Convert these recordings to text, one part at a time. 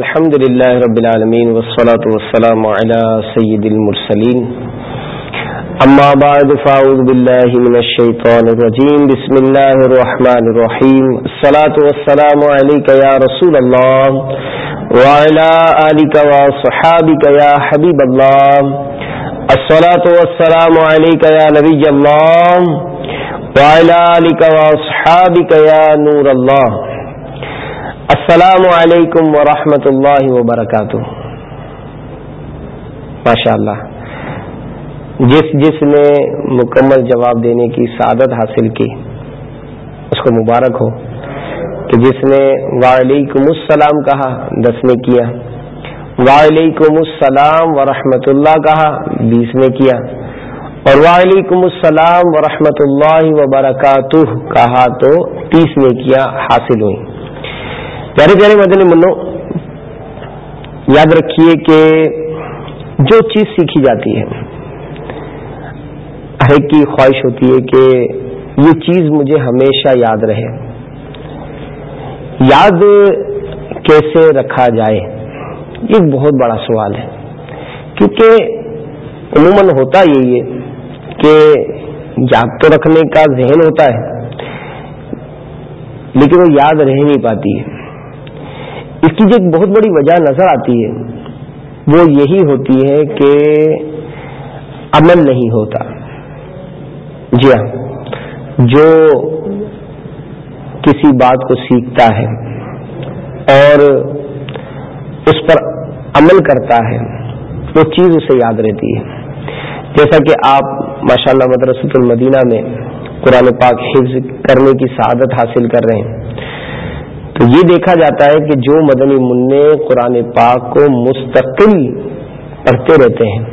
الحمد لله رب العالمين والصلاة والسلام على سيد المرسلين أما بعد، فأعوذ بالله من الشيطان الرجيم. بسم الله الرحمن الرحيم. الصلاة والسلام عليك يا رسول الله وعلى آلك وصحابك يا حبيب الله. الصلاة والسلام عليك يا نبي الله وعلى آلك وصحابك يا نور الله. السلام علیکم ورحمۃ اللہ وبرکاتہ ماشاء اللہ جس جس نے مکمل جواب دینے کی سعادت حاصل کی، اس کو مبارک ہو کہ جس نے وعلیکم السلام کہا دس نے کیا۔ وعلیکم السلام ورحمۃ اللہ کہا بیس نے کیا۔ اور وعلیکم السلام ورحمۃ اللہ وبرکاتہ کہا تو تیس نے کیا حاصل ہوئی۔ پیارے پیارے مدنی منو، یاد رکھیے کہ جو چیز سیکھی جاتی ہے ہر ایک کی خواہش ہوتی ہے کہ یہ چیز مجھے ہمیشہ یاد رہے۔ یاد کیسے رکھا جائے؟ یہ بہت بڑا سوال ہے۔ کیونکہ عموماً ہوتا یہی ہے کہ یاد تو رکھنے کا ذہن ہوتا ہے، لیکن وہ یاد رہ نہیں پاتی ہے۔ اس کی جو ایک بہت بڑی وجہ نظر آتی ہے، وہ یہی ہوتی ہے کہ عمل نہیں ہوتا۔ جی ہاں۔ جو کسی بات کو سیکھتا ہے اور اس پر عمل کرتا ہے، وہ چیز اسے یاد رہتی ہے۔ جیسا کہ آپ ماشاء اللہ مدرسۃ المدینہ میں قرآن پاک حفظ کرنے کی سعادت حاصل کر رہے ہیں۔ تو یہ دیکھا جاتا ہے کہ جو مدنی منع قرآن پاک کو مستقل پڑھتے رہتے ہیں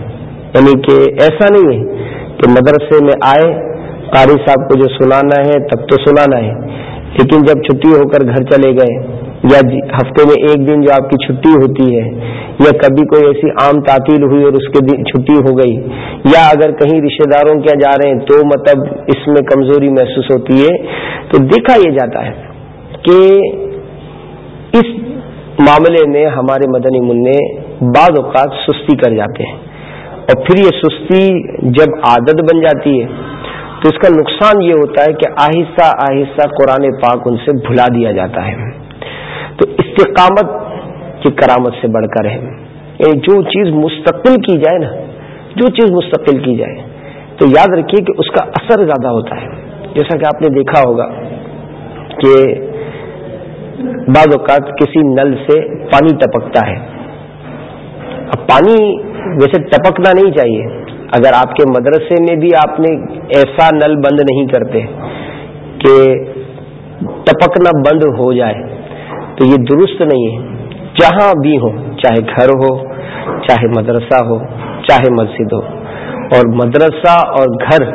یعنی کہ ایسا نہیں ہے کہ مدرسے میں آئے قاری صاحب کو جو سنانا ہے، تب تو سنانا ہے۔ لیکن جب چھٹی ہو کر گھر چلے گئے، یا جی، ہفتے میں ایک دن جو آپ کی چھٹی ہوتی ہے، یا کبھی کوئی ایسی عام تعطیل ہوئی اور اس کے دن چھٹی ہو گئی، یا اگر کہیں رشتے داروں کے جا رہے ہیں تو مطلب اس میں کمزوری محسوس ہوتی ہے۔ تو دیکھا یہ جاتا ہے کہ اس معاملے میں ہمارے مدنی منع بعض اوقات سستی کر جاتے ہیں۔ اور پھر یہ سستی جب عادت بن جاتی ہے تو اس کا نقصان یہ ہوتا ہے کہ آہستہ آہستہ قرآن پاک ان سے بھلا دیا جاتا ہے۔ تو استقامت کی کرامت سے بڑھ کر ہے۔ یعنی جو چیز مستقل کی جائے نا، جو چیز مستقل کی جائے، تو یاد رکھیے کہ اس کا اثر زیادہ ہوتا ہے۔ جیسا کہ آپ نے دیکھا ہوگا کہ بعض اوقات کسی نل سے پانی ٹپکتا ہے۔ اب پانی ویسے ٹپکنا نہیں چاہیے۔ اگر آپ کے مدرسے میں بھی آپ نے ایسا نل بند نہیں کرتے کہ ٹپکنا بند ہو جائے، تو یہ درست نہیں ہے۔ جہاں بھی ہو، چاہے گھر ہو، چاہے مدرسہ ہو، چاہے مسجد ہو، اور مدرسہ اور گھر،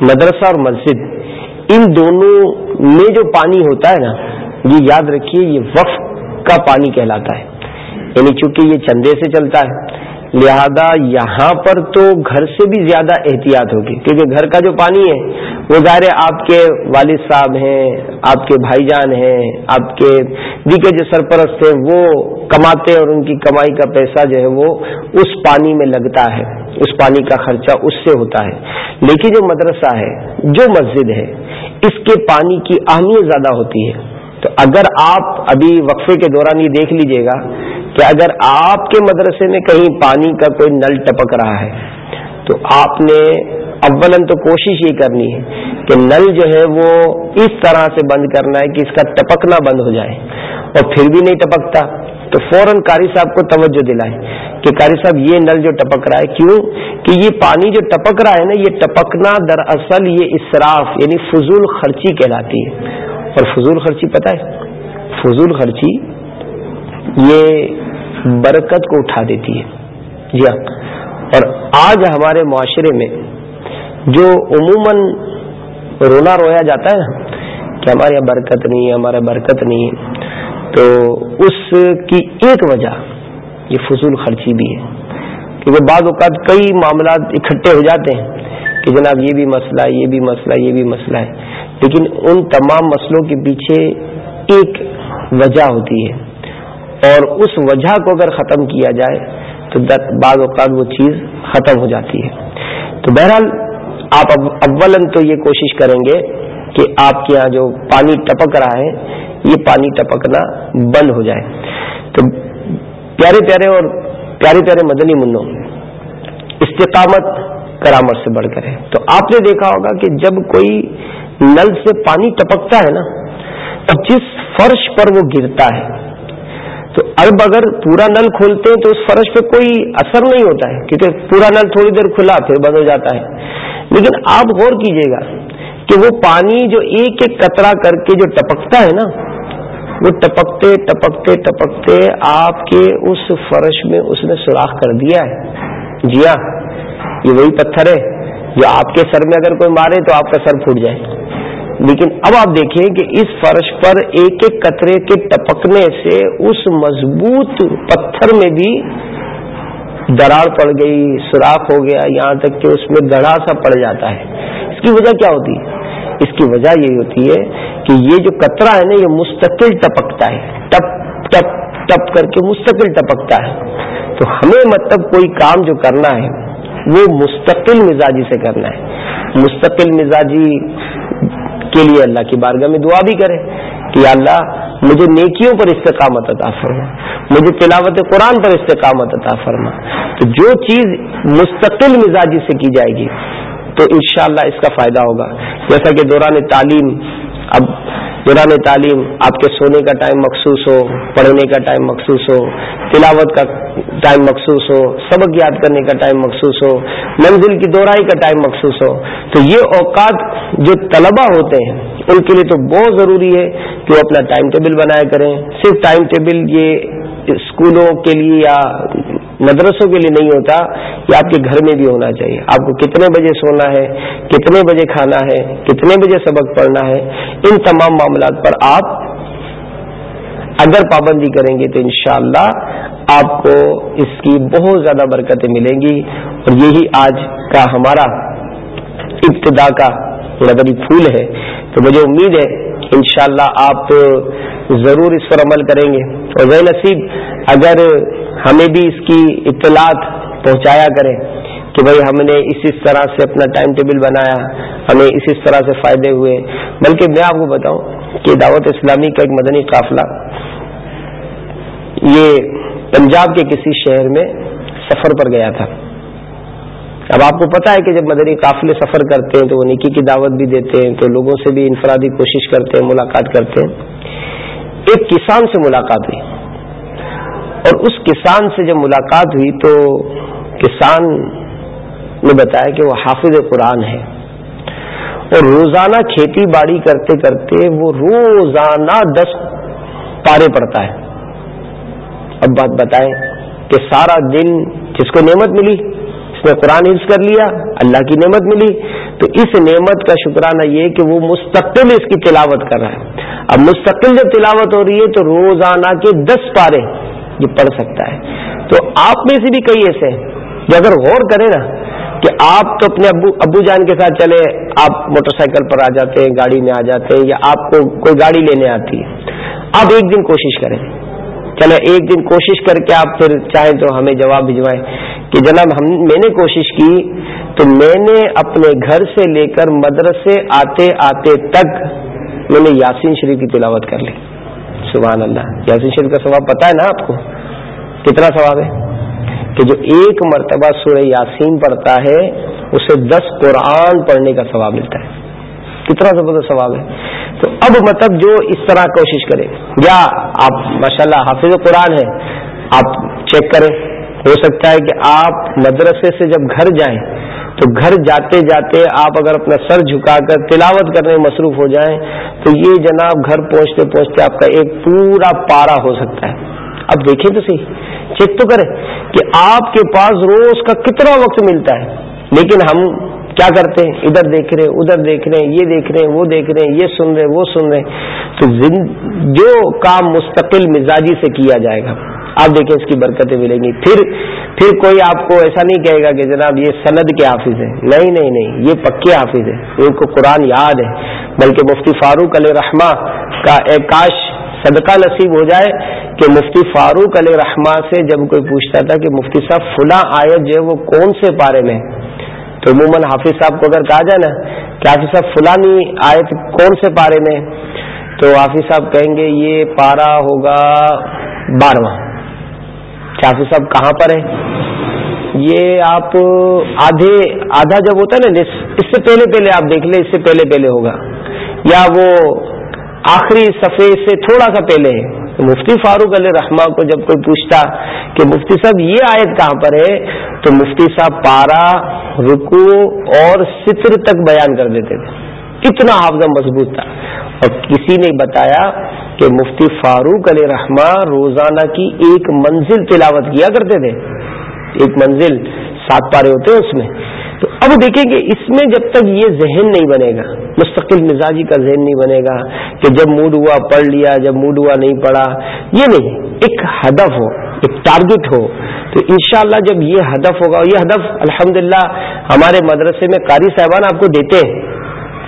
مدرسہ اور مسجد، ان دونوں میں جو پانی ہوتا ہے نا، یہ یاد رکھیے، یہ وقف کا پانی کہلاتا ہے۔ یعنی چونکہ یہ چندے سے چلتا ہے لہذا یہاں پر تو گھر سے بھی زیادہ احتیاط ہوگی، کیونکہ گھر کا جو پانی ہے، وہ ظاہر آپ کے والد صاحب ہیں، آپ کے بھائی جان ہیں، آپ کے دیگر جو سرپرست ہیں، وہ کماتے اور ان کی کمائی کا پیسہ جو ہے وہ اس پانی میں لگتا ہے، اس پانی کا خرچہ اس سے ہوتا ہے۔ لیکن جو مدرسہ ہے، جو مسجد ہے، اس کے پانی کی اہمیت زیادہ ہوتی ہے۔ تو اگر آپ ابھی وقفے کے دوران یہ دیکھ لیجیے گا کہ اگر آپ کے مدرسے میں کہیں پانی کا کوئی نل ٹپک رہا ہے، تو آپ نے اولن تو کوشش یہ کرنی ہے کہ نل جو ہے وہ اس طرح سے بند کرنا ہے کہ اس کا ٹپکنا بند ہو جائے اور پھر بھی نہیں ٹپکتا۔ تو فوراً قاری صاحب کو توجہ دلائے کہ قاری صاحب یہ نل جو ٹپک رہا ہے، کیوں؟ کہ یہ پانی جو ٹپک رہا ہے نا، یہ ٹپکنا دراصل یہ اسراف یعنی فضول خرچی کہلاتی ہے۔ اور فضول خرچی پتہ ہے؟ فضول خرچی یہ برکت کو اٹھا دیتی ہے۔ جی ہاں۔ اور آج ہمارے معاشرے میں جو عموماً رونا رویا جاتا ہے نا کہ ہمارے یہاں برکت نہیں ہے ہمارا برکت نہیں ہے، تو اس کی ایک وجہ یہ فضول خرچی بھی ہے۔ کیونکہ بعض اوقات کئی معاملات اکٹھے ہو جاتے ہیں کہ جناب یہ بھی مسئلہ یہ بھی مسئلہ یہ بھی مسئلہ ہے۔ لیکن ان تمام مسئلوں کے پیچھے ایک وجہ ہوتی ہے۔ اور اس وجہ کو اگر ختم کیا جائے تو بعض اوقات وہ چیز ختم ہو جاتی ہے۔ تو بہرحال آپ اول تو یہ کوشش کریں گے کہ آپ کے یہاں جو پانی ٹپک رہا ہے، یہ پانی ٹپکنا بند ہو جائے۔ تو پیارے پیارے اور پیارے پیارے مدنی منوں، استقامت کرامت سے بڑھ کر ہے تو آپ نے دیکھا ہوگا کہ جب کوئی نل سے پانی ٹپکتا ہے نا جس فرش پر وہ گرتا ہے، تو اب اگر پورا نل کھولتے ہیں تو اس فرش پہ کوئی اثر نہیں ہوتا ہے، کیونکہ پورا نل تھوڑی دیر کھلا پھر بند ہو جاتا ہے۔ لیکن آپ غور کیجیے گا کہ وہ پانی جو ایک ایک قطرہ کر کے جو ٹپکتا ہے نا، وہ ٹپکتے ٹپکتے ٹپکتے آپ کے اس فرش میں اس نے سوراخ کر دیا ہے۔ جی ہاں یہ وہی پتھر ہے۔ جو آپ کے سر میں اگر کوئی مارے تو آپ کا سر پھوٹ جائے۔ لیکن اب آپ دیکھیں کہ اس فرش پر ایک ایک قطرے کے ٹپکنے سے اس مضبوط پتھر میں بھی دراڑ پڑ گئی، سوراخ ہو گیا، یہاں تک کہ اس میں گڑھا سا پڑ جاتا ہے۔ اس کی وجہ کیا ہوتی؟ ہے اس کی وجہ یہ ہوتی ہے کہ یہ جو قطرہ ہے نا، یہ مستقل ٹپکتا ہے۔ ٹپ ٹپ ٹپ کر کے مستقل ٹپکتا ہے۔ تو ہمیں مطلب کوئی کام جو کرنا ہے وہ مستقل مزاجی سے کرنا ہے۔ مستقل مزاجی کے لیے اللہ کی بارگاہ میں دعا بھی کرے کہ اللہ مجھے نیکیوں پر استقامت عطا فرما۔ مجھے تلاوت قرآن پر استقامت عطا فرما۔ تو جو چیز مستقل مزاجی سے کی جائے گی تو انشاءاللہ اس کا فائدہ ہوگا۔ جیسا کہ دوران تعلیم اب دوران تعلیم آپ کے سونے کا ٹائم مخصوص ہو، پڑھنے کا ٹائم مخصوص ہو، تلاوت کا ٹائم مخصوص ہو، سبق یاد کرنے کا ٹائم مخصوص ہو، منزل کی دورائی کا ٹائم مخصوص ہو۔ تو یہ اوقات جو طلبہ ہوتے ہیں، ان کے لیے تو بہت ضروری ہے کہ وہ اپنا ٹائم ٹیبل بنایا کریں۔ صرف ٹائم ٹیبل یہ اسکولوں کے لیے یا مدرسوں کے لیے نہیں ہوتا، یہ آپ کے گھر میں بھی ہونا چاہیے۔ آپ کو کتنے بجے سونا ہے، کتنے بجے کھانا ہے، کتنے بجے سبق پڑھنا ہے، ان تمام معاملات پر آپ اگر پابندی کریں گے تو انشاءاللہ اللہ آپ کو اس کی بہت زیادہ برکتیں ملیں گی۔ اور یہی آج کا ہمارا ابتدا کا نظری پھول ہے۔ تو مجھے امید ہے انشاءاللہ آپ ضرور اس پر عمل کریں گے۔ اور وہ نصیب، اگر ہمیں بھی اس کی اطلاعات پہنچایا کریں کہ بھائی ہم نے اس اس طرح سے اپنا ٹائم ٹیبل بنایا، ہمیں اس اس طرح سے فائدے ہوئے۔ بلکہ میں آپ کو بتاؤں کہ دعوت اسلامی کا ایک مدنی قافلہ، یہ پنجاب کے کسی شہر میں سفر پر گیا تھا۔ اب آپ کو پتا ہے کہ جب مدنی قافلے سفر کرتے ہیں تو وہ نکی کی دعوت بھی دیتے ہیں، تو لوگوں سے بھی انفرادی کوشش کرتے ہیں، ملاقات کرتے ہیں۔ ایک کسان سے ملاقات ہوئی۔ اور اس کسان سے جب ملاقات ہوئی تو کسان نے بتایا کہ وہ حافظ قرآن ہے۔ اور روزانہ کھیتی باڑی کرتے کرتے وہ روزانہ دس پارے پڑتا ہے۔ اب بات بتائیں کہ سارا دن جس کو نعمت ملی؟ اس نے قرآن حفظ کر لیا، اللہ کی نعمت ملی۔ تو اس نعمت کا شکرانہ یہ کہ وہ مستقل اس کی تلاوت کر رہا ہے۔ اب مستقل جب تلاوت ہو رہی ہے تو روزانہ کے دس پارے یہ پڑھ سکتا ہے۔ تو آپ میں سے بھی کئی ایسے ہیں جو اگر غور کریں نا کہ آپ تو اپنے ابو ابو جان کے ساتھ چلے، آپ موٹر سائیکل پر آ جاتے ہیں، گاڑی میں آ جاتے ہیں، یا آپ کو کوئی گاڑی لینے آتی ہے۔ آپ ایک دن کوشش کریں۔ چلے ایک دن کوشش کر کے آپ پھر چاہیں تو ہمیں جواب بھجوائیں کہ جناب ہم میں نے کوشش کی تو میں نے اپنے گھر سے لے کر مدرسے آتے آتے تک میں نے یاسین شریف کی تلاوت کر لی۔ سبحان اللہ۔ یاسین شریف کا ثواب پتا ہے نا آپ کو؟ کتنا ثواب ہے؟ کہ جو ایک مرتبہ سورہ یاسین پڑھتا ہے، اسے دس قرآن پڑھنے کا ثواب ملتا ہے۔ کتنا زبردست ثواب ہے۔ تو اب مطلب جو اس طرح کوشش کرے، یا آپ ماشاءاللہ حافظ قرآن ہے آپ چیک کریں۔ ہو سکتا ہے کہ آپ مدرسے سے جب گھر جائیں تو گھر جاتے جاتے آپ اگر اپنا سر جھکا کر تلاوت کرنے میں مصروف ہو جائیں تو یہ جناب گھر پہنچتے پہنچتے آپ کا ایک پورا پارا ہو سکتا ہے۔ اب دیکھیں تو صحیح، چیک تو کریں کہ آپ کے پاس روز کا کتنا وقت ملتا ہے۔ لیکن ہم کیا کرتے ہیں؟ ادھر دیکھ رہے، ادھر دیکھ رہے ہیں یہ دیکھ رہے ہیں وہ دیکھ رہے ہیں یہ سن رہے، وہ سن رہے۔ تو جو کام مستقل مزاجی سے کیا جائے گا۔ آپ دیکھیں اس کی برکتیں ملیں گی۔ پھر پھر کوئی آپ کو ایسا نہیں کہے گا کہ جناب یہ سند کے حافظ ہیں۔ نہیں نہیں نہیں، یہ پکے حافظ ہیں۔ ان کو قرآن یاد ہے۔ بلکہ مفتی فاروق علیہ رحمٰ کا کاش صدقہ نصیب ہو جائے کہ مفتی فاروق علیہ رحمٰ سے جب کوئی پوچھتا تھا کہ مفتی صاحب، فلاں آیت جو ہے وہ کون سے پارے میں تو عموماً حافظ صاحب کو اگر کہا جائے نا کہ حافظ صاحب، فلانی آیت کون سے پارے میں تو حافظ صاحب کہیں گے یہ پارا ہوگا بارہواں۔ حافظ صاحب کہاں پر ہے یہ آپ آدھے آدھا جب ہوتا ہے نا اس سے پہلے پہلے آپ دیکھ لیں، اس سے پہلے پہلے ہوگا۔ یا وہ آخری صفحے سے تھوڑا سا پہلے۔ ہے مفتی فاروق علیہ رحمٰ کو جب کوئی پوچھتا کہ مفتی صاحب، یہ آیت کہاں پر ہے؟ تو مفتی صاحب پارا رکو اور ستر تک بیان کر دیتے تھے۔ اتنا حافظہ مضبوط تھا۔ اور کسی نے بتایا کہ مفتی فاروق علیہ رحمٰ روزانہ کی ایک منزل تلاوت کیا کرتے تھے۔ ایک منزل سات پارے ہوتے ہیں اس میں۔ تو اب دیکھیں کہ اس میں جب تک یہ ذہن نہیں بنے گا، مستقل مزاجی کا ذہن نہیں بنے گا کہ جب موڈ ہوا پڑھ لیا، جب موڈ ہوا نہیں پڑھا، یہ نہیں، ایک ہدف ہو، ایک ٹارگٹ ہو۔ تو انشاءاللہ جب یہ ہدف ہوگا، یہ ہدف الحمدللہ ہمارے مدرسے میں قاری صاحبان آپ کو دیتے ہیں۔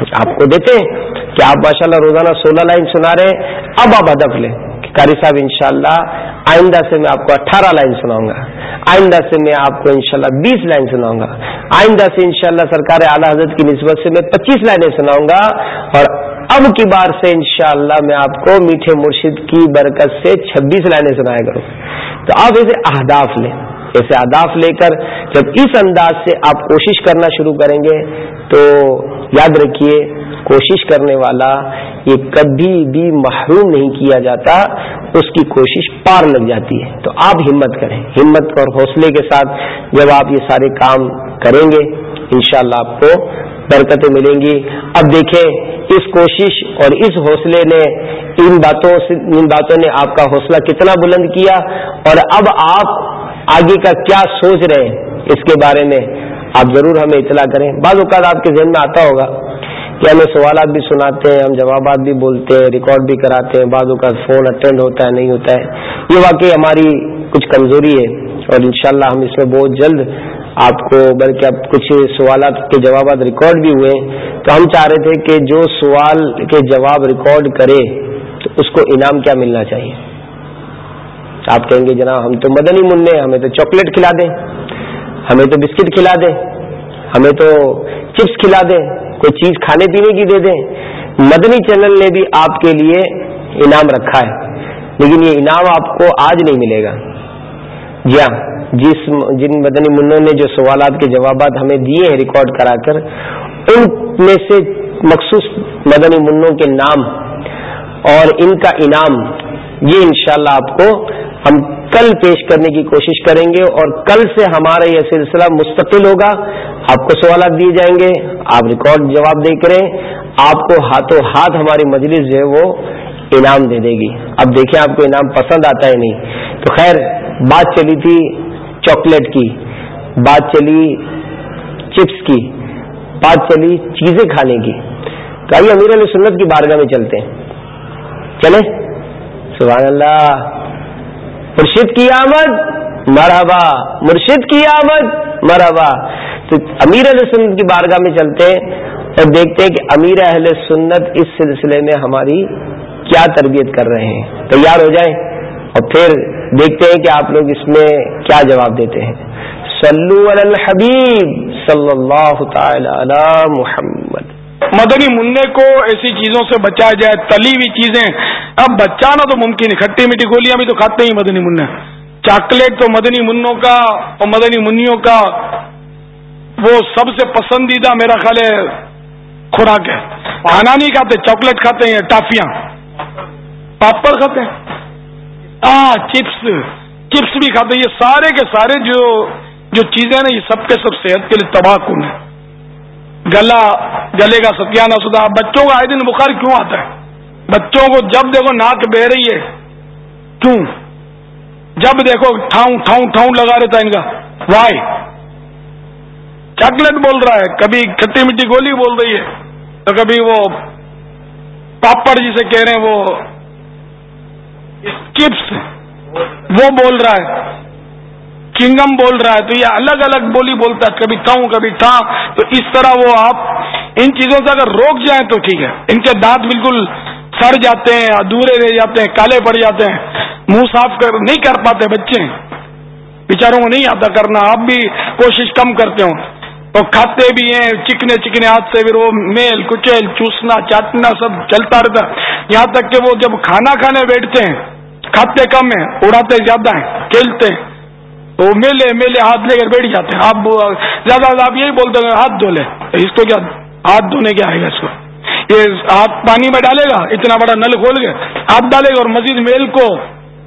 آپ کو دیتے ہیں کہ آپ ماشاءاللہ روزانہ سولہ لائن سنا رہے ہیں۔ اب آپ ہدف لیں قاری صاحب انشاءاللہ آئندہ سے میں آپ کو اٹھارہ لائن سناؤں گا۔ آئندہ سے میں آپ کو انشاءاللہ بیس لائن سناؤں گا۔ آئندہ سے انشاءاللہ سرکار اعلیٰ حضرت کی نسبت سے میں پچیس لائنیں سناؤں گا۔ اور اب کی بار سے انشاءاللہ میں آپ کو میٹھے مرشد کی برکت سے چھبیس لائنیں سنایا کروں۔ تو آپ اسے اہداف لیں۔ ایسے اہداف لے کر جب اس انداز سے آپ کوشش کرنا شروع کریں گے تو یاد رکھیے، کوشش کرنے والا یہ کبھی بھی محروم نہیں کیا جاتا، اس کی کوشش پار لگ جاتی ہے۔ تو آپ ہمت کریں۔ ہمت اور حوصلے کے ساتھ جب آپ یہ سارے کام کریں گے، انشاءاللہ آپ کو برکتیں ملیں گی۔ اب دیکھیں، اس کوشش اور اس حوصلے نے ان باتوں سے، ان باتوں نے آپ کا حوصلہ کتنا بلند کیا اور اب آپ آگے کا کیا سوچ رہے ہیں اس کے بارے میں آپ ضرور ہمیں اطلاع کریں۔ بعض اوقات آپ کے ذہن میں آتا ہوگا کہ ہمیں سوالات بھی سناتے ہیں، ہم جوابات بھی بولتے ہیں، ریکارڈ بھی کراتے ہیں، بعض اوقات فون اٹینڈ ہوتا ہے، نہیں ہوتا ہے۔ یہ واقعی ہماری کچھ کمزوری ہے اور انشاءاللہ ہم اس میں بہت جلد آپ کو بلکہ اب کچھ سوالات کے جوابات ریکارڈ بھی ہوئے تو ہم چاہ رہے تھے کہ جو سوال کے جواب ریکارڈ کرے تو اس کو انعام کیا ملنا چاہیے؟ آپ کہیں گے، جناب ہم تو مدنی منع ہمیں تو چاکلیٹ کھلا دیں، ہمیں تو بسکٹ کھلا دیں، ہمیں تو چپس کھلا دیں، کوئی چیز کھانے پینے کی دے دیں۔ مدنی چینل نے بھی آپ کے لیے انعام رکھا ہے، لیکن یہ انعام آپ کو آج نہیں ملے گا۔ جی ہاں جس جن مدنی منوں نے جو سوالات کے جوابات ہمیں دیے ہیں ریکارڈ کرا کر، ان میں سے مخصوص مدنی منوں کے نام اور ان کا انعام، یہ انشاءاللہ شاء آپ کو ہم کل پیش کرنے کی کوشش کریں گے اور کل سے ہمارا یہ سلسلہ مستقل ہوگا۔ آپ کو سوالات دیے جائیں گے، آپ ریکارڈ جواب دے کریں۔ آپ کو ہاتھوں ہاتھ ہماری مجلس جو ہے وہ انعام دے دے گی۔ اب دیکھیں آپ کو انعام پسند آتا ہے نہیں۔ تو خیر، بات چلی تھی چاکلیٹ کی، بات چلی چپس کی، بات چلی چیزیں کھانے کی۔ تو آئیے امیر علیہ سنت کی بارگاہ میں چلتے ہیں۔ چلے سبحان اللہ۔ مرشد کی آمد، مرحبا، مرشد کی آمد، مرحبا۔ تو امیر اہل سنت کی بارگاہ میں چلتے ہیں اور دیکھتے ہیں کہ امیر اہل سنت اس سلسلے میں ہماری کیا تربیت کر رہے ہیں۔ تیار ہو جائیں اور پھر دیکھتے ہیں کہ آپ لوگ اس میں کیا جواب دیتے ہیں۔ صلو علی الحبیب صلی اللہ تعالی علی محمد۔ مدنی منع کو ایسی چیزوں سے بچایا جائے، تلی ہوئی چیزیں۔ اب بچانا تو ممکن ہے، کھٹی میٹھی گولیاں بھی تو کھاتے ہی مدنی منع۔ چاکلیٹ تو مدنی منوں کا اور مدنی منوں کا وہ سب سے پسندیدہ میرا خیال ہے خوراک ہے۔ کھانا نہیں کھاتے، چاکلیٹ کھاتے ہیں، ٹافیاں۔ پاپڑ کھاتے ہیں۔ ہاں چپس۔ چپس بھی کھاتے ہیں۔ یہ سارے کے سارے جو جو چیزیں نا، یہ سب کے سب صحت کے لیے تباہ کن ہے گلا گلے کا ستیانہ سدا بچوں کا آئے دن بخار کیوں آتا ہے؟ بچوں کو جب دیکھو ناک بہ رہی ہے۔ کیوں؟ جب دیکھو ٹھاؤں ٹھاؤں ٹھاؤں لگا رہتا ہے ان کا۔ وائی چاکلیٹ بول رہا ہے۔ کبھی کھٹی میٹھی گولی بول رہی ہے۔ تو کبھی وہ پاپڑ جسے کہہ رہے ہیں، وہ چپس وہ بول رہا ہے۔ چنگم بول رہا ہے تو یہ الگ الگ بولی بولتا ہے، کبھی تھاؤں کبھی تھا، تو اس طرح وہ آپ ان چیزوں سے اگر روک جائیں تو ٹھیک ہے۔ ان کے دانت بالکل سڑ جاتے ہیں، ادھورے رہ جاتے ہیں، کالے پڑ جاتے ہیں۔ منہ صاف کر، نہیں کر پاتے بچے۔ بیچاروں کو نہیں آتا کرنا، آپ بھی کوشش کم کرتے ہو تو کھاتے بھی ہیں، چکنے چکنے ہاتھ سے، پھر وہ میل، کچیل، چوسنا، چاٹنا، سب چلتا رہتا۔ یہاں تک کہ وہ جب کھانا کھانے بیٹھتے ہیں، کھاتے کم ہیں، اڑاتے زیادہ ہیں، کھیلتے ہیں۔ تو میلے میلے ہاتھ لے کر بیٹھ جاتے ہیں۔ آپ زیادہ آپ یہی بولتے ہیں، ہاتھ دھو لے۔ اس کو کیا، ہاتھ دھونے کیا آئے گا اس کو۔ یہ ہاتھ پانی میں ڈالے گا، اتنا بڑا نل کھول کے ہاتھ ڈالے گا اور مزید میل کو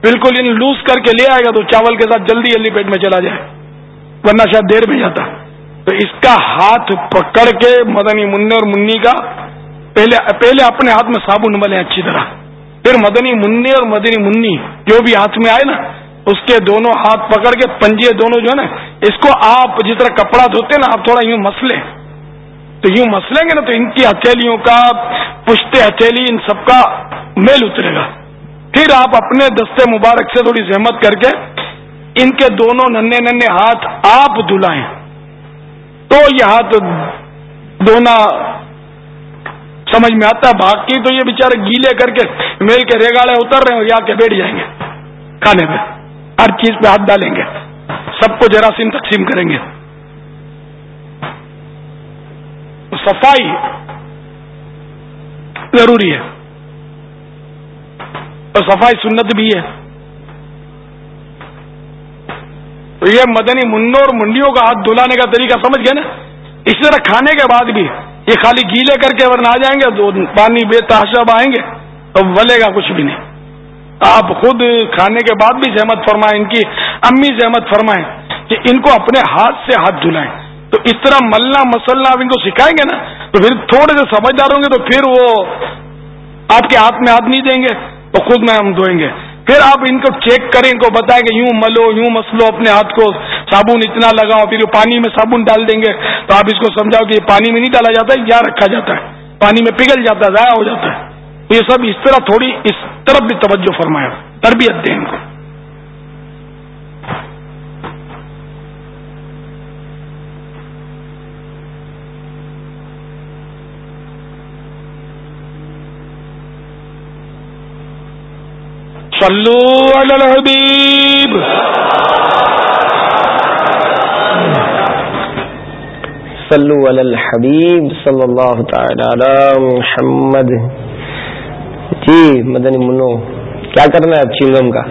بالکل ان لوز کر کے لے آئے گا تو چاول کے ساتھ جلدی جلدی پیٹ میں چلا جائے، ورنہ شاید دیر میں جاتا۔ تو اس کا ہاتھ پکڑ کے مدنی منع اور منی کا پہلے پہلے اپنے ہاتھ میں صابن ملے اچھی طرح۔ پھر مدنی منی اور مدنی منی جو بھی ہاتھ میں آئے نا اس کے دونوں ہاتھ پکڑ کے پنجے دونوں جو ہے نا، اس کو آپ جس طرح کپڑا دھوتے نا، آپ تھوڑا یوں مسلے۔ تو یوں مسلیں گے نا، تو ان کی ہتھیلیوں کا، پشتے ہتھیلی، ان سب کا میل اترے گا۔ پھر آپ اپنے دستے مبارک سے تھوڑی زحمت کر کے ان کے دونوں ننے ننے ہاتھ آپ دلائیں تو یہ ہاتھ دھونا سمجھ میں آتا ہے باقی تو یہ بےچارے گیلے کر کے میل کے ریگاڑے اتر رہے ہیں یا کے بیٹھ جائیں گے کھانے پہ ہر چیز پہ ہاتھ ڈالیں گے۔ سب کو جراثیم تقسیم کریں گے۔ صفائی ضروری ہے۔ اور صفائی سنت بھی ہے۔ تو یہ مدنی منوں اور منڈیوں کا ہاتھ دھلانے کا طریقہ سمجھ گئے نا؟ اسی طرح کھانے کے بعد بھی یہ خالی گیلے کر کے اگر نہ آ جائیں گے تو پانی بے تحشب آئیں گے تو ولے گا کچھ بھی نہیں۔ آپ خود کھانے کے بعد بھی زحمت فرمائیں، ان کی امی زحمت فرمائیں کہ ان کو اپنے ہاتھ سے ہاتھ دھلائیں۔ تو اس طرح ملنا، مسلنا آپ ان کو سکھائیں گے نا، تو پھر تھوڑے سے سمجھدار ہوں گے تو پھر وہ آپ کے ہاتھ میں ہاتھ نہیں دیں گے تو خود میں ہم دھوئیں گے۔ پھر آپ ان کو چیک کریں، ان کو بتائیں کہ یوں ملو، یوں مسلو اپنے ہاتھ کو، صابن اتنا لگاؤ، پھر پانی میں صابن ڈال دیں گے۔ تو آپ اس کو سمجھاؤ کہ یہ پانی میں نہیں ڈالا جاتا ہے یا رکھا جاتا ہے۔ پانی میں پگھل جاتا ہے، ضائع ہو جاتا ہے۔ یہ سب اس طرح تھوڑی اس طرف بھی توجہ فرمایا، تربیت دیں ان کو۔ صلو علی الحبیب۔ صلو علی الحبیب صلی اللہ تعالی علی محمد۔ جی مدنی منو، کیا کرنا ہے اب چنگم کا؟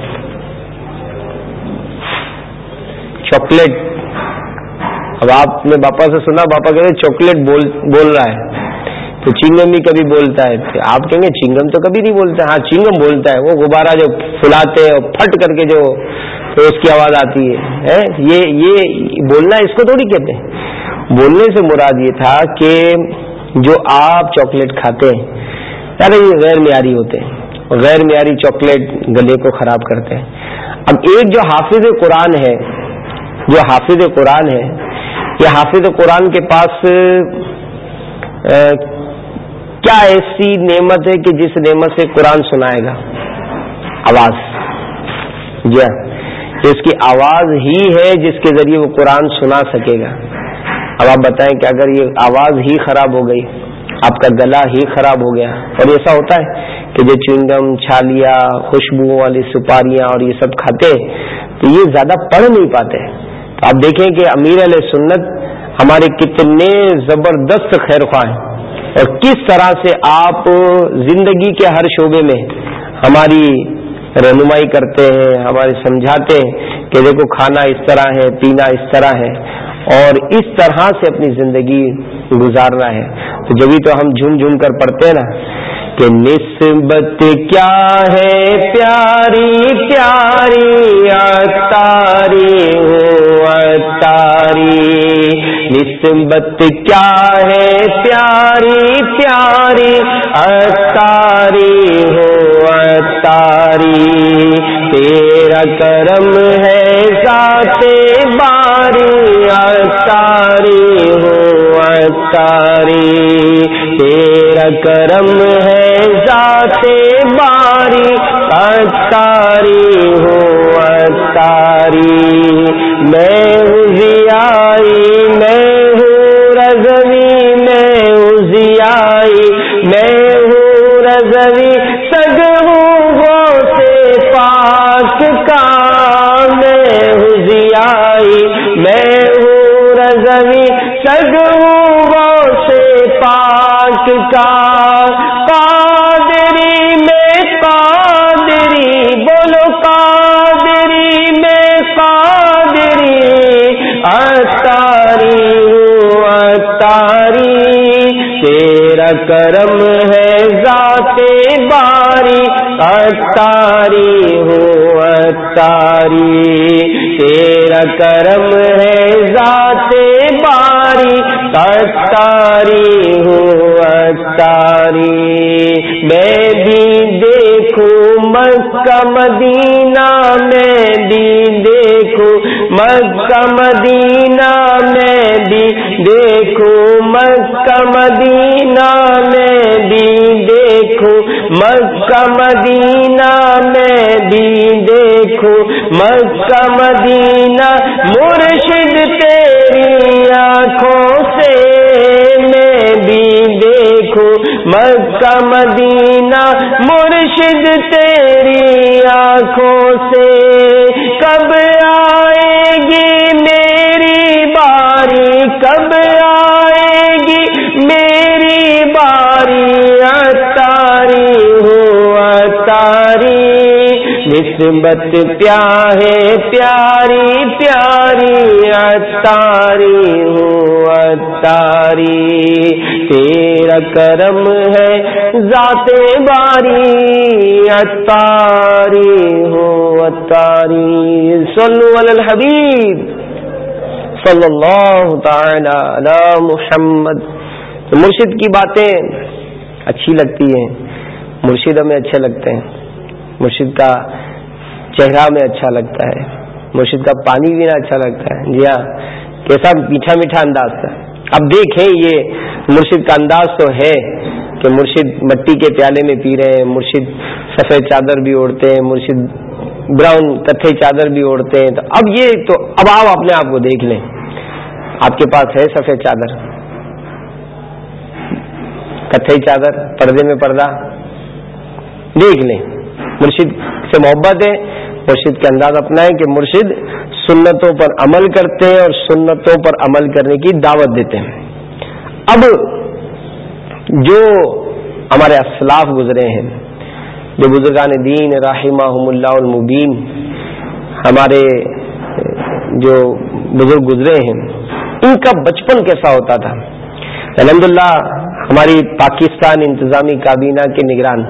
چاکلیٹ۔ اب آپ نے باپا سے سنا، باپا کہتے چاکلیٹ بول بول رہا ہے۔ تو چنگم بھی کبھی بولتا ہے۔ آپ کہیں گے چنگم تو کبھی نہیں بولتا۔ ہاں چنگم بولتا ہے۔ وہ غبارہ جو پھلاتے ہیں پھٹ کر کے جو اس کی آواز آتی ہے۔ یہ یہ بولنا اس کو تھوڑی کہتے ہیں۔ بولنے سے مراد یہ تھا کہ جو آپ چاکلیٹ کھاتے ہیں یار یہ غیر معیاری ہوتے ہیں غیر معیاری چاکلیٹ گلے کو خراب کرتے ہیں۔ اب ایک جو حافظ قرآن ہے، جو حافظ قرآن ہے، یہ حافظ قرآن کے پاس کیا ایسی نعمت ہے کہ جس نعمت سے قرآن سنائے گا؟ آواز۔ جی ہاں اس کی آواز ہی ہے جس کے ذریعے وہ قرآن سنا سکے گا۔ اب آپ بتائیں کہ اگر یہ آواز ہی خراب ہو گئی آپ کا گلا ہی خراب ہو گیا اور ایسا ہوتا ہے کہ جو چنگم چھالیا خوشبو والی سپاریاں اور یہ سب کھاتے تو یہ زیادہ پڑھ نہیں پاتے۔ تو آپ دیکھیں کہ امیر علیہ سنت ہمارے کتنے زبردست خیر خواہ ہیں۔ اور کس طرح سے آپ زندگی کے ہر شعبے میں ہماری رہنمائی کرتے ہیں، ہمارے سمجھاتے ہیں کہ دیکھو کھانا اس طرح ہے، پینا اس طرح ہے۔ اور اس طرح سے اپنی زندگی گزارنا ہے۔ تو جبھی تو ہم جھوم جھوم کر پڑھتے ہیں نا کہ نسبت کیا ہے پیاری پیاری اتاری اتاری نسبت کیا ہے پیاری پیاری اتاری ہو اتاری تیرا کرم ہے ذات باری اتاری ہو اتاری تیرا کرم ہے ذات باری اتاری ہو اتاری میں ضیائی، میں ہوں رضوی، میں ضیائی۔ میں ہوں رضوی کدو سے پاک کا پادری میں پادری، بولو پادری میں پادری اتاری اتاری تیرا کرم ہے ذات باری اتاری ہو اتاری تیرا کرم ہے ذات باری۔ اتاری ہو اتاری میں بھی دیکھوں مکہ مدینہ، میں بھی دیکھوں مکہ مدینہ، میں بھی دیکھوں مکہ مدینہ، میں بھی دیکھو مکہ مدینہ، میں بھی دیکھو مکہ مدینہ۔ مرشد تیری کا مدینہ مرشد تیری آنکھوں سے۔ کب آئے گی میری باری؟ کب نسبت پیاہے پیاری پیاری اتاری ہو اتاری تیرا کرم ہے ذات باری اتاری ہو اتاری صلو علی الحبیب صلی اللہ تعالی علی محمد مرشد کی باتیں اچھی لگتی ہیں مرشد ہمیں اچھے لگتے ہیں مرشد کا چہرہ میں اچھا لگتا ہے، مرشد کا پانی پینا اچھا لگتا ہے۔ جی ہاں کیسا میٹھا میٹھا انداز تھا۔ اب دیکھیں، یہ مرشد کا انداز تو ہے کہ مرشد مٹی کے پیالے میں پی رہے ہیں، مرشد سفید چادر بھی اوڑھتے ہیں، مرشد براؤن کتھئی چادر بھی اوڑھتے ہیں۔ تو اب یہ تو اب آپ اپنے آپ کو دیکھ لیں۔ آپ کے پاس ہے سفید چادر؟ کتھئی چادر؟ پردے میں پردہ؟ دیکھ لیں۔ مرشد سے محبت ہے مرشد کا انداز اپنا ہے کہ مرشد سنتوں پر عمل کرتے ہیں اور سنتوں پر عمل کرنے کی دعوت دیتے ہیں۔ اب جو ہمارے اسلاف گزرے ہیں، جو بزرگان دین رحمہ اللہ المبین، ہمارے جو بزرگ گزرے ہیں، ان کا بچپن کیسا ہوتا تھا؟ الحمد ہماری پاکستان انتظامی کابینہ کے نگران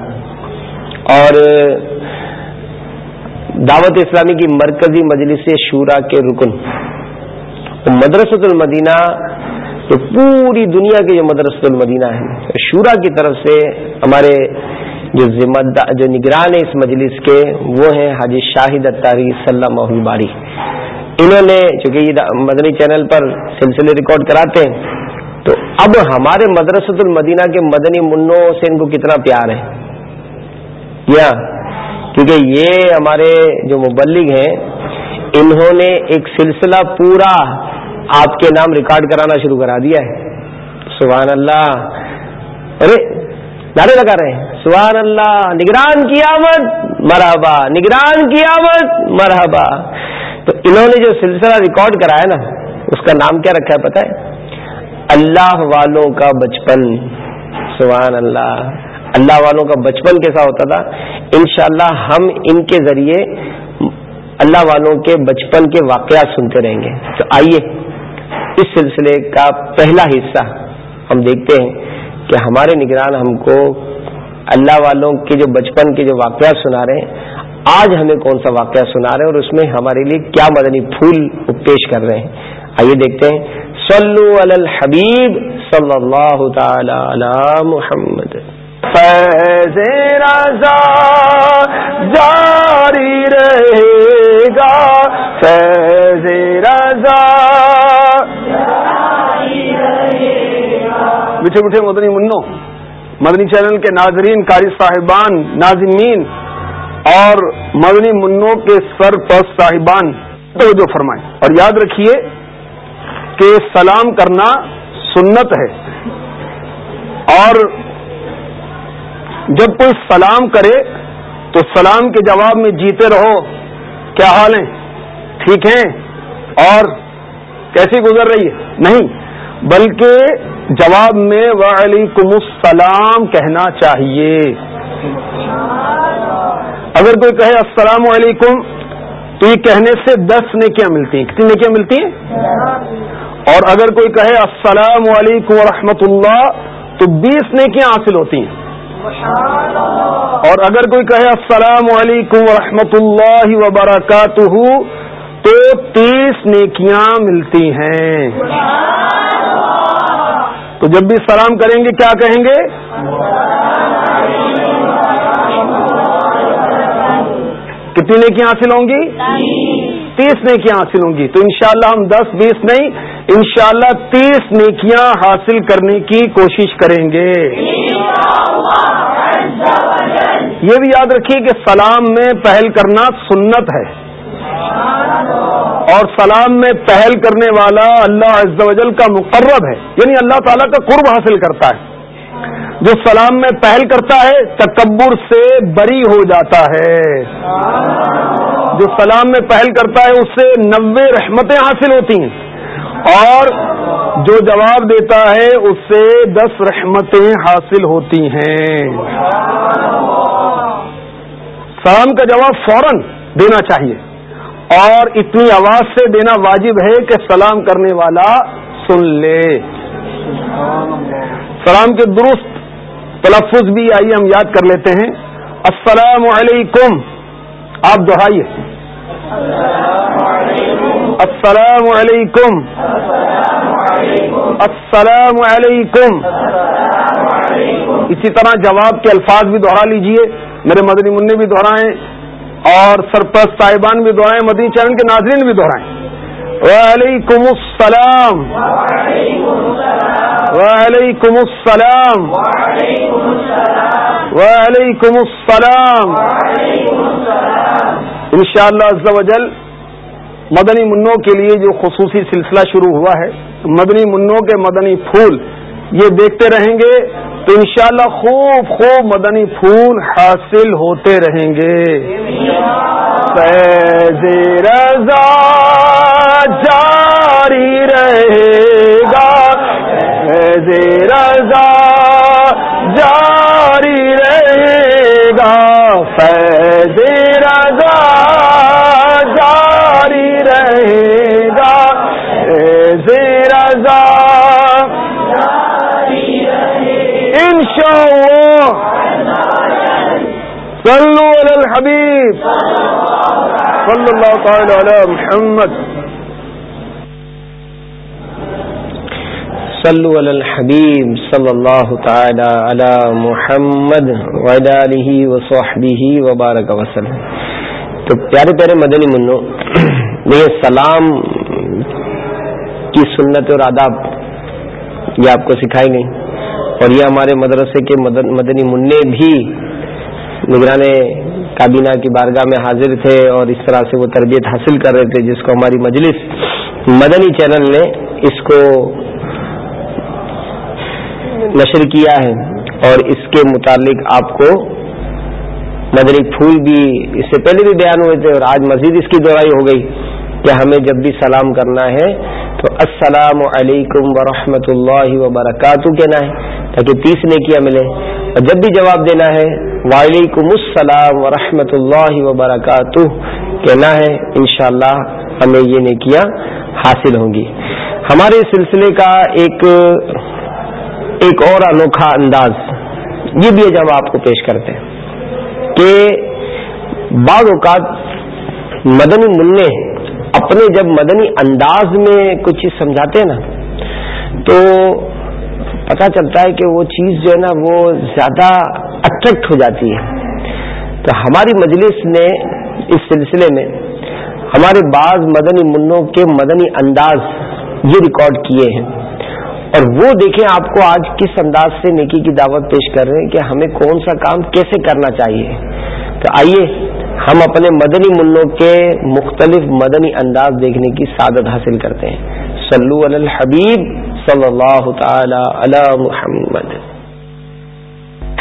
اور دعوت اسلامی کی مرکزی مجلس شورا کے رکن۔ مدرسۃ المدینہ تو پوری دنیا کے جو مدرسۃ المدینہ ہے شورا کی طرف سے ہمارے جو ذمہ جو نگران ہے اس مجلس کے، وہ ہیں حاجی شاہد اتاری صلی باری انہوں نے چونکہ یہ مدنی چینل پر سلسلے ریکارڈ کراتے ہیں، تو اب ہمارے مدرسۃ المدینہ کے مدنی منوں سے ان کو کتنا پیار ہے۔ یا کیونکہ یہ ہمارے جو مبلغ ہیں، انہوں نے ایک سلسلہ پورا آپ کے نام ریکارڈ کرانا شروع کرا دیا ہے۔ سبحان اللہ۔ ارے، نعرے لگا رہے ہیں۔ سبحان اللہ۔ نگران کی آمد، مرحبا۔ نگران کی آمد، مرحبا۔ تو انہوں نے جو سلسلہ ریکارڈ کرایا نا، اس کا نام کیا رکھا ہے پتہ ہے؟ اللہ والوں کا بچپن۔ سبحان اللہ۔ اللہ والوں کا بچپن کیسا ہوتا تھا؟ انشاءاللہ ہم ان کے ذریعے اللہ والوں کے بچپن کے واقعات سنتے رہیں گے۔ تو آئیے، اس سلسلے کا پہلا حصہ ہم دیکھتے ہیں کہ ہمارے نگران ہم کو اللہ والوں کے جو بچپن کے جو واقعات سنا رہے ہیں، آج ہمیں کون سا واقعہ سنا رہے ہیں اور اس میں ہمارے لیے کیا مدنی پھول پیش کر رہے ہیں۔ آئیے دیکھتے ہیں۔ صلو علی الحبیب صلی اللہ تعالی علی محمد۔ رضا جاری رہے گا۔ فیض رضا میٹھے میٹھے مدنی منو مدنی چینل کے ناظرین کاری صاحبان، ناظمین اور مدنی منوں کے سر پر صاحبان، توجہ فرمائیں۔ اور یاد رکھیے کہ سلام کرنا سنت ہے اور جب کوئی سلام کرے تو سلام کے جواب میں جیتے رہو۔ کیا حال ہیں؟ ٹھیک ہیں؟ اور کیسی گزر رہی ہے؟ نہیں، بلکہ جواب میں وعلیکم السلام کہنا چاہیے۔ اگر کوئی کہے السلام علیکم، تو یہ کہنے سے دس نیکیاں ملتی ہیں۔ کتنی نیکیاں ملتی ہیں؟ اور اگر کوئی کہے السلام علیکم ورحمۃ اللہ، تو بیس نیکیاں حاصل ہوتی ہیں۔ اور اگر کوئی کہے السلام علیکم ورحمۃ اللہ وبرکاتہ، تو تیس نیکیاں ملتی ہیں۔ تو جب بھی سلام کریں گے، کیا کہیں گے؟ کتنی نیکیاں حاصل ہوں گی؟ تیس نیکیاں حاصل ہوں گی۔ تو انشاءاللہ ہم دس، بیس نہیں، انشاءاللہ تیس نیکیاں حاصل کرنے کی کوشش کریں گے۔ یہ بھی یاد رکھیے کہ سلام میں پہل کرنا سنت ہے۔ اور سلام میں پہل کرنے والا اللہ عز و جل کا مقرب ہے۔ یعنی اللہ تعالیٰ کا قرب حاصل کرتا ہے۔ جو سلام میں پہل کرتا ہے، تکبر سے بری ہو جاتا ہے۔ جو سلام میں پہل کرتا ہے، اس سے نوے رحمتیں حاصل ہوتی ہیں۔ اور جو جواب دیتا ہے اس سے دس رحمتیں حاصل ہوتی ہیں۔ سلام کا جواب فوراً دینا چاہیے۔ اور اتنی آواز سے دینا واجب ہے کہ سلام کرنے والا سن لے۔ سلام کے درست تلفظ بھی آئیے، ہم یاد کر لیتے ہیں۔ السلام علیکم۔ آپ دہائیے السلام علیکم السلام علیکم اسی طرح جواب کے الفاظ بھی دوہرا لیجیے، میرے مدنی منع بھی دوہرائیں اور سرپرست صاحبان بھی دعائیں مدنی چرن کے ناظرین بھی دہرائیں۔ وعلیکم السلام۔ وعلیکم السلام۔ وعلیکم السلام۔ ان شاء اللہ مدنی منوں کے لیے جو خصوصی سلسلہ شروع ہوا ہے، مدنی منوں کے مدنی پھول یہ دیکھتے رہیں گے۔ تو انشاءاللہ خوب خوب مدنی پھول حاصل ہوتے رہیں گے۔ فیض رضا جاری رہے گا۔ فیض رضا جاری رہے گا۔ فیض صلو علی الحبیب صلی اللہ تعالی علی محمد. صلو علی الحبیب صلی اللہ تعالی علی محمد وعلی وصحبہ وبارک وسلم. تو پیارے پیارے مدنی منو، یہ سلام کی سنت اور آداب یہ آپ کو سکھائی گئی اور یہ ہمارے مدرسے کے مدنی منع بھی نگران کابینہ کی بارگاہ میں حاضر تھے اور اس طرح سے وہ تربیت حاصل کر رہے تھے جس کو ہماری مجلس مدنی چینل نے اس کو نشر کیا ہے اور اس کے متعلق آپ کو مدنی پھول بھی اس سے پہلے بھی بیان ہوئے تھے اور آج مزید اس کی دعائی ہو گئی کہ ہمیں جب بھی سلام کرنا ہے تو السلام علیکم ورحمۃ اللہ وبرکاتہ کہنا ہے تاکہ تیس نے کیا ملے اور جب بھی جواب دینا ہے وعلیکم السلام ورحمۃ اللہ وبرکاتہ۔ کہنا ہے، انشاءاللہ ہمیں یہ نیکیاں حاصل ہوں گی۔ ہمارے سلسلے کا ایک ایک اور انوکھا انداز یہ بھی جب آپ کو پیش کرتے ہیں کہ بعض اوقات مدنی منع اپنے جب مدنی انداز میں کچھ چیز سمجھاتے ہیں نا، تو پتا چلتا ہے کہ وہ چیز جو ہے نا وہ زیادہ اٹریکٹ ہو جاتی ہے۔ تو ہماری مجلس نے اس سلسلے میں ہمارے بعض مدنی منوں کے مدنی انداز یہ ریکارڈ کیے ہیں۔ اور وہ دیکھیں آپ کو آج کس انداز سے نیکی کی دعوت پیش کر رہے ہیں کہ ہمیں کون سا کام کیسے کرنا چاہیے۔ تو آئیے ہم اپنے مدنی منوں کے مختلف مدنی انداز دیکھنے کی سعادت حاصل کرتے ہیں۔ صلو علی الحبیب صلی اللہ تعالی علی محمد.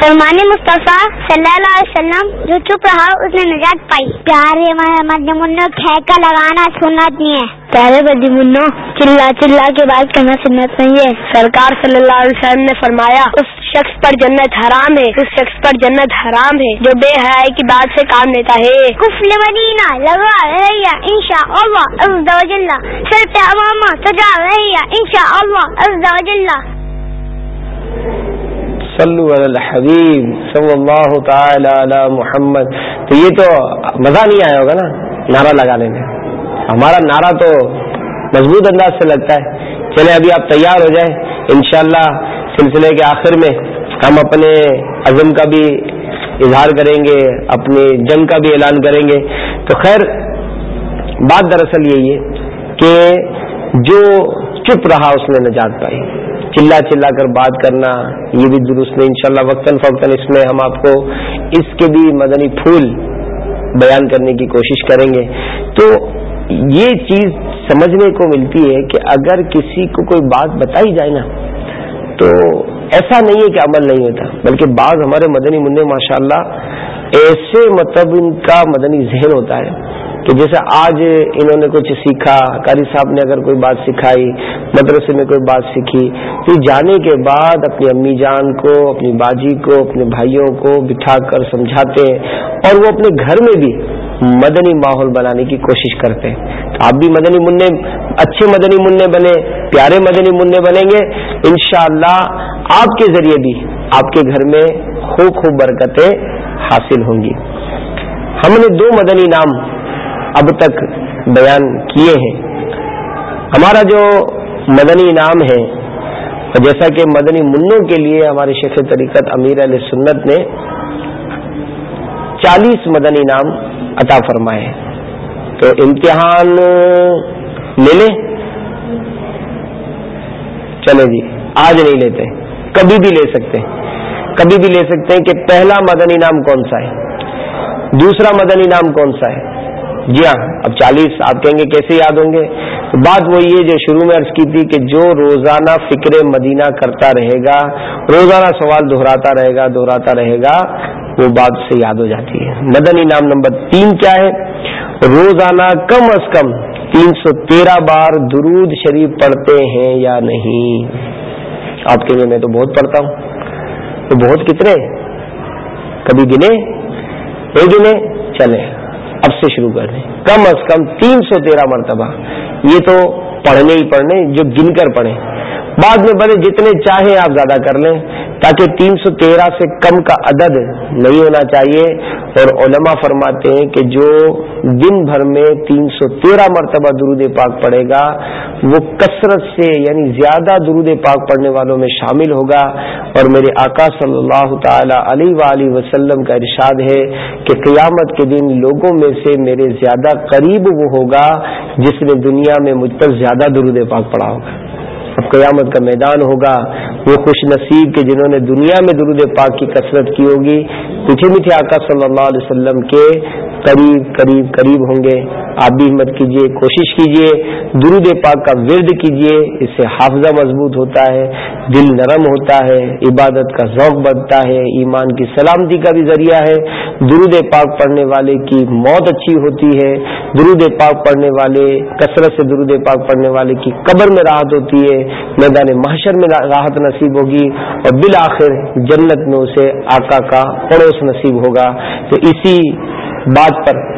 فرمان مصطفیٰ صلی اللہ علیہ وسلم جو چپ رہا اس نے نجات پائی۔ پیارے مدی منو کھینکا لگانا سنت نہیں ہے۔ پیارے مدی منو چلا چلا کے بات کرنا سنت نہیں ہے۔ سرکار صلی اللہ علیہ وسلم نے فرمایا اس شخص پر جنت حرام ہے اس شخص پر جنت حرام ہے۔ جو بے حیائی کی بات سے کام لیتا ہے۔ کفل مدینہ لگا رہی ان شاء اللہ سر پہ امامہ سجا رہی ان شاء اللہ صلو علی الحبیب صلی اللہ تعالی علی محمد۔ تو یہ تو مزہ نہیں آیا ہوگا نا؟ نعرہ لگانے میں ہمارا نعرہ تو مضبوط انداز سے لگتا ہے۔ چلے ابھی آپ تیار ہو جائیں۔ انشاءاللہ سلسلے کے آخر میں ہم اپنے عزم کا بھی اظہار کریں گے، اپنی جنگ کا بھی اعلان کریں گے۔ تو خیر، بات دراصل یہی ہے کہ جو چپ رہا اس نے نجات پائی۔ چلا چلا کر بات کرنا، یہ بھی درست نہیں۔ انشاءاللہ وقتاً فوقتاً اس میں ہم آپ کو اس کے بھی مدنی پھول بیان کرنے کی کوشش کریں گے۔ تو یہ چیز سمجھنے کو ملتی ہے کہ اگر کسی کو کوئی بات بتائی جائے نا، تو ایسا نہیں ہے کہ عمل نہیں ہوتا، بلکہ بعض ہمارے مدنی منع ماشاء اللہ ایسے مطلب ان کا مدنی ذہن ہوتا ہے۔ کہ جیسے آج انہوں نے کچھ سیکھا، قاری صاحب نے اگر کوئی بات سکھائی، مدرسے میں کوئی بات سیکھی، تو جانے کے بعد اپنی امی جان کو، اپنی باجی کو، اپنے بھائیوں کو بٹھا کر سمجھاتے ہیں، اور وہ اپنے گھر میں بھی مدنی ماحول بنانے کی کوشش کرتے ہیں۔ تو آپ بھی مدنی منع، اچھے مدنی منع بنے، پیارے مدنی منع بنیں گے۔ انشاءاللہ آپ کے ذریعے بھی آپ کے گھر میں خوب خوب برکتیں حاصل ہوں گی۔ ہم نے دو مدنی نام اب تک بیان کیے ہیں۔ ہمارا جو مدنی انعام ہے، جیسا کہ مدنی منوں کے لیے ہمارے شیخ طریقت امیر علیہ سنت نے چالیس مدنی نام عطا فرمائے۔ تو امتحان لے لیں چلے جی آج نہیں لیتے، کبھی بھی لے سکتے۔ کبھی بھی لے سکتے ہیں کہ پہلا مدنی نام کون سا ہے؟ دوسرا مدنی نام کون سا ہے؟ جی ہاں اب چالیس، آپ کہیں گے کیسے یاد ہوں گے؟ بات وہ یہ جو شروع میں عرض کی تھی کہ جو روزانہ فکر مدینہ کرتا رہے گا، روزانہ سوال دہراتا رہے گا، دہراتا رہے گا وہ بات سے یاد ہو جاتی ہے۔ مدنی نام نمبر تین کیا ہے؟ روزانہ کم از کم تین سو تیرہ بار درود شریف پڑھتے ہیں یا نہیں؟ آپ کے لیے میں تو بہت پڑھتا ہوں۔ تو بہت کتنے؟ کبھی گنے؟ ایک گنے؟ چلے اب سے شروع کر دیں۔ کم از کم تین سو تیرہ مرتبہ۔ یہ تو پڑھنے ہی پڑھنے، جو گن کر پڑھیں۔ بعد میں بڑے جتنے چاہیں آپ زیادہ کر لیں، تاکہ تین سو تیرہ سے کم کا عدد نہیں ہونا چاہیے۔ اور علماء فرماتے ہیں کہ جو دن بھر میں تین سو تیرہ مرتبہ درود پاک پڑے گا، وہ کثرت سے یعنی زیادہ درود پاک پڑھنے والوں میں شامل ہوگا۔ اور میرے آقا صلی اللہ تعالی علیہ وسلم کا ارشاد ہے کہ قیامت کے دن لوگوں میں سے میرے زیادہ قریب وہ ہوگا جس نے دنیا میں مجھ پر زیادہ درود پاک پڑا ہوگا۔ اب قیامت کا میدان ہوگا۔ وہ خوش نصیب کے جنہوں نے دنیا میں درود پاک کی کثرت کی ہوگی پیچھے میٹھے آقا صلی اللہ علیہ وسلم کے قریب قریب قریب ہوں گے۔ آپ بھی ہمت کیجیے کوشش کیجیے درود پاک کا ورد کیجیے اس سے حافظہ مضبوط ہوتا ہے، دل نرم ہوتا ہے، عبادت کا ذوق بڑھتا ہے، ایمان کی سلامتی کا بھی ذریعہ ہے۔ درود پاک پڑھنے والے کی موت اچھی ہوتی ہے۔ درود پاک پڑھنے والے، کثرت سے درود پاک پڑھنے والے کی قبر میں راحت ہوتی ہے۔ میدان محشر میں راحت نصیب ہوگی اور بالآخر جنت میں اسے آقا کا پڑوس نصیب ہوگا۔ تو اسی بات پر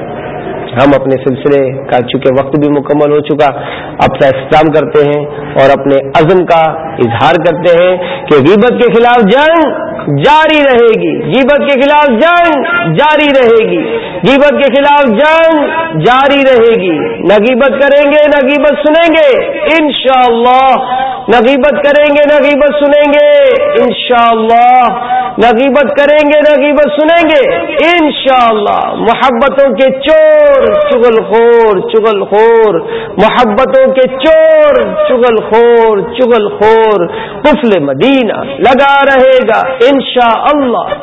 ہم اپنے سلسلے کا، چونکہ وقت بھی مکمل ہو چکا، اب سے کرتے ہیں اور اپنے عزم کا اظہار کرتے ہیں کہ غیبت کے خلاف جنگ جاری رہے گی۔ غیبت کے خلاف جنگ جاری رہے گی۔ غیبت کے خلاف جنگ جاری رہے گی۔ نہ غیبت کریں گے، نہ غیبت سنیں گے۔ انشاءاللہ، نہ غیبت کریں گے، نہ غیبت سنیں گے۔ انشاءاللہ، نہ کریں گے، نہ سنیں گے۔ انشاءاللہ، محبتوں کے چور چگل خور، چغل خور۔ محبتوں کے چور چگل خور، چغل خور۔ قفل مدینہ لگا رہے گا انشاء اللہ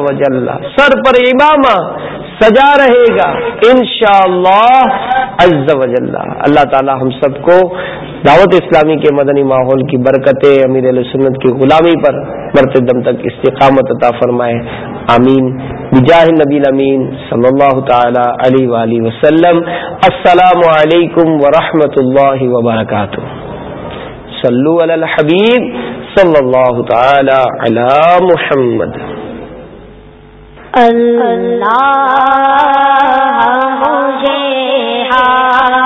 وجل۔ سر پر امامہ سجا رہے گا۔ انشاءاللہ شاء اللہ اللہ تعالی ہم سب کو دعوت اسلامی کے مدنی ماحول کی برکتیں، امیر علیہ سنت کی غلامی پر مرتے دم تک استقامت عطا فرمائے۔ آمین۔ بجاہ نبی امین صلی اللہ تعالی علیہ وآلہ وسلم۔ السلام علیکم ورحمۃ اللہ وبرکاتہ۔ صلو علی الحبیب صلی اللہ تعالی علی محمد۔ اللہ مجھے ہاں